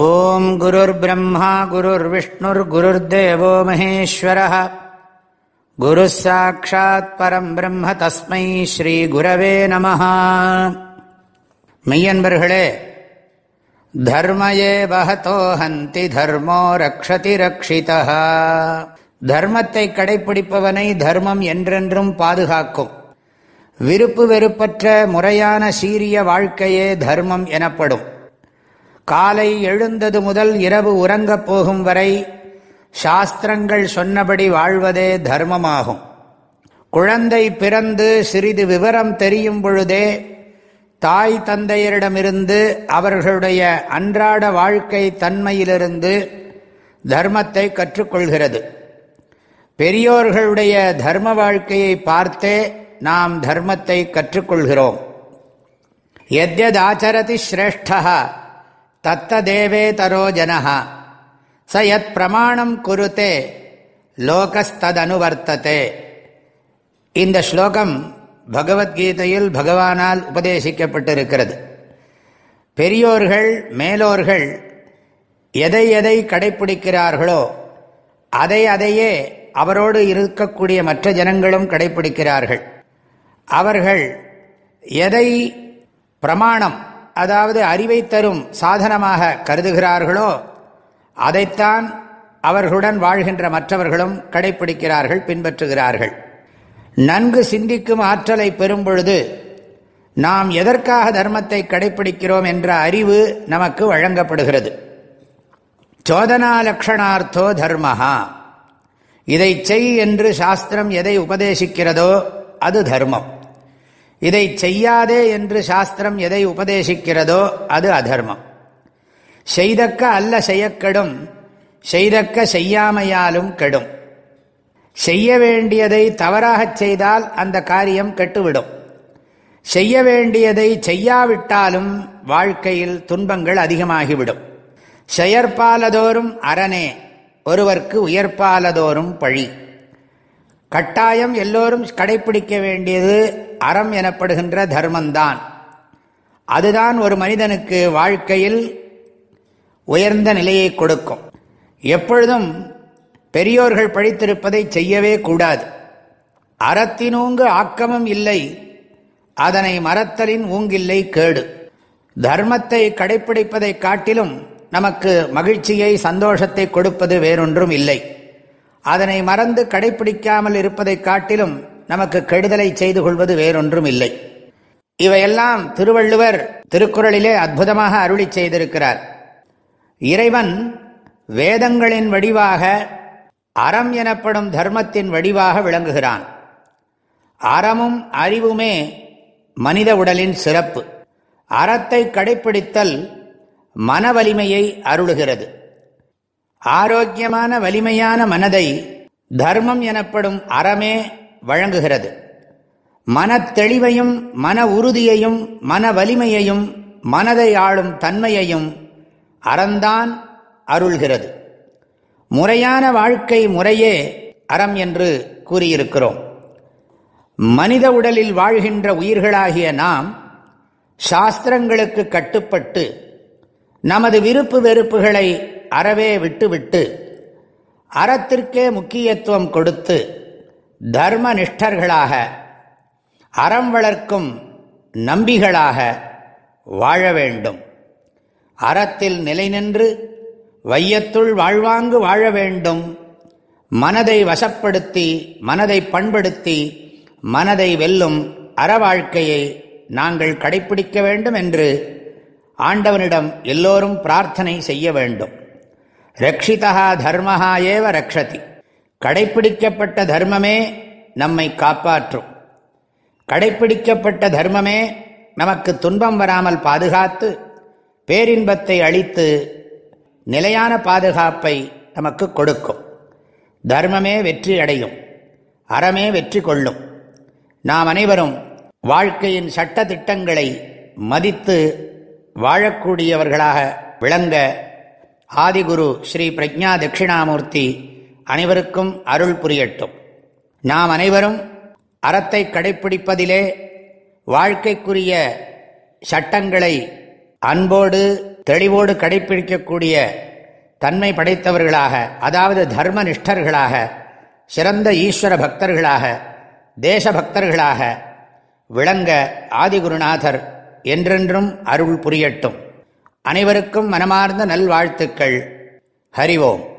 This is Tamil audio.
ஓம் குருர் பிரம்மா குருர் விஷ்ணுர் குருர் தேவோ மகேஸ்வர குரு சாட்சாத் பரம் பிரம்ம தஸ்மை ஸ்ரீ குரவே நம மெய்யன்பர்களே தர்மயே வகதோ ஹந்தி தர்மோ ரக்ஷதி ரக்ஷிதா தர்மத்தை கடைபிடிப்பவனை தர்மம் என்றென்றும் பாதுகாக்கும். விருப்பு வெறுப்பற்ற முறையான சீரிய வாழ்க்கையே தர்மம் எனப்படும். காலை எழுந்தது முதல் இரவு உறங்கப் போகும் வரை சாஸ்திரங்கள் சொன்னபடி வாழ்வதே தர்மமாகும். குழந்தை பிறந்து சிறிது விவரம் தெரியும் பொழுதே தாய் தந்தையரிடமிருந்து அவர்களுடைய அன்றாட வாழ்க்கை தன்மையிலிருந்து தர்மத்தை கற்றுக்கொள்கிறது. பெரியோர்களுடைய தர்ம வாழ்க்கையை பார்த்தே நாம் தர்மத்தை கற்றுக்கொள்கிறோம். எத்யதாச்சரதி ஸ்ரேஷ்டா தத்ததேவே தரோ ஜனஹா. ச யத் பிரமாணம் குருத்தே லோகஸ்ததனுவர்த்ததே. இந்த ஸ்லோகம் பகவத்கீதையில் பகவானால் உபதேசிக்கப்பட்டிருக்கிறது. பெரியோர்கள் மேலோர்கள் எதை எதை கடைப்பிடிக்கிறார்களோ அதை அதையே அவரோடு இருக்கக்கூடிய மற்ற ஜனங்களும் கடைப்பிடிக்கிறார்கள். அவர்கள் எதை பிரமாணம் அதாவது அறிவை தரும் சாதனமாக கருதுகிறார்களோ அதைத்தான் அவர்களுடன் வாழ்கின்ற மற்றவர்களும் கடைப்பிடிக்கிறார்கள் பின்பற்றுகிறார்கள். நன்கு சிந்திக்கும் ஆற்றலை பெறும் பொழுது நாம் எதற்காக தர்மத்தை கடைப்பிடிக்கிறோம் என்ற அறிவு நமக்கு வழங்கப்படுகிறது. சோதனா லக்ஷணார்த்தோ தர்மஹா. இதை செய் என்று சாஸ்திரம் எதை உபதேசிக்கிறதோ அது தர்மம். இதை செய்யாதே என்று சாஸ்திரம் எதை உபதேசிக்கிறதோ அது அதர்மம். செய்தக்க அல்ல செய்யக்கெடும் செய்தக்க செய்யாமையாலும் கெடும். செய்ய வேண்டியதை தவறாகச் செய்தால் அந்த காரியம் கெட்டுவிடும். செய்ய வேண்டியதை செய்யாவிட்டாலும் வாழ்க்கையில் துன்பங்கள் அதிகமாகிவிடும். செயற்பாலதோறும் அரணே ஒருவர்க்கு உயர்ப்பாலதோறும் பழி. கட்டாயம் எல்லோரும் கடைபிடிக்க வேண்டியது அறம் எனப்படுகின்ற தர்மந்தான் அதுதான் ஒரு மனிதனுக்கு வாழ்க்கையில் உயர்ந்த நிலையை கொடுக்கும். எப்பொழுதும் பெரியோர்கள் படித்திருப்பதை செய்யவே கூடாது. அறத்தினூங்கு ஆக்கமும் இல்லை. அதனை மறத்தலின் ஊங்கில்லை கேடு. தர்மத்தை கடைப்பிடிப்பதை காட்டிலும் நமக்கு மகிழ்ச்சியை சந்தோஷத்தை கொடுப்பது வேறொன்றும் இல்லை. அதனை மறந்து கடைப்பிடிக்காமல் இருப்பதை காட்டிலும் நமக்கு கெடுதலை செய்து கொள்வது வேறொன்றும் இல்லை இவையெல்லாம் திருவள்ளுவர் திருக்குறளிலே அற்புதமாக அருளி செய்திருக்கிறார். இறைவன் வேதங்களின் வடிவாக அறம் எனப்படும் தர்மத்தின் வடிவாக விளங்குகிறான். அறமும் அறிவுமே மனித உடலின் சிறப்பு. அறத்தை கடைப்பிடித்தல் மன வலிமையை அருளுகிறது. ஆரோக்கியமான வலிமையான மனதை தர்மம் எனப்படும் அறமே வழங்குகிறது. மனத்தெளிவையும் மன உறுதியையும் மன வலிமையையும் மனதை ஆளும் தன்மையையும் அறந்தான் அருள்கிறது. முறையான வாழ்க்கை முறையே அறம் என்று கூறியிருக்கிறோம். மனித உடலில் வாழ்கின்ற உயிர்களாகிய நாம் சாஸ்திரங்களுக்கு கட்டுப்பட்டு நமது விருப்பு வெறுப்புகளை அறவே விட்டுவிட்டு அறத்திற்கே முக்கியத்துவம் கொடுத்து தர்ம நிஷ்டர்களாக அறம் வளர்க்கும் நம்பிகளாக வாழ வேண்டும். அறத்தில் நிலை நின்று வையத்துள் வாழ்வாங்கு வாழ வேண்டும். மனதை வசப்படுத்தி மனதை பண்படுத்தி மனதை வெல்லும் அற வாழ்க்கையை நாங்கள் கடைபிடிக்க வேண்டும் என்று ஆண்டவனிடம் எல்லோரும் பிரார்த்தனை செய்ய வேண்டும். ரக்ஷிதா தர்மஹா ஏவ ரக்ஷதி. கடைப்பிடிக்கப்பட்ட தர்மமே நம்மை காப்பாற்றும். கடைப்பிடிக்கப்பட்ட தர்மமே நமக்கு துன்பம் வராமல் பாதுகாத்து பேரின்பத்தை அளித்து நிலையான பாதுகாப்பை நமக்கு கொடுக்கும். தர்மமே வெற்றி அடையும். அறமே வெற்றி கொள்ளும். நாம் அனைவரும் வாழ்க்கையின் சட்ட திட்டங்களை மதித்து வாழக்கூடியவர்களாக விளங்க ஆதிகுரு ஸ்ரீ பிரஜா தட்சிணாமூர்த்தி அனைவருக்கும் அருள் புரியட்டும். நாம் அனைவரும் அறத்தை கடைப்பிடிப்பதிலே வாழ்க்கைக்குரிய சட்டங்களை அன்போடு தெளிவோடு கடைப்பிடிக்கக்கூடிய தன்மை படைத்தவர்களாக அதாவது தர்ம நிஷ்டர்களாக சிறந்த ஈஸ்வர பக்தர்களாக தேசபக்தர்களாக விளங்க ஆதிகுருநாதர் என்றென்றும் அருள் புரியட்டும். அனைவருக்கும் மனமார்ந்த நல்வாழ்த்துக்கள். ஹரிவோம்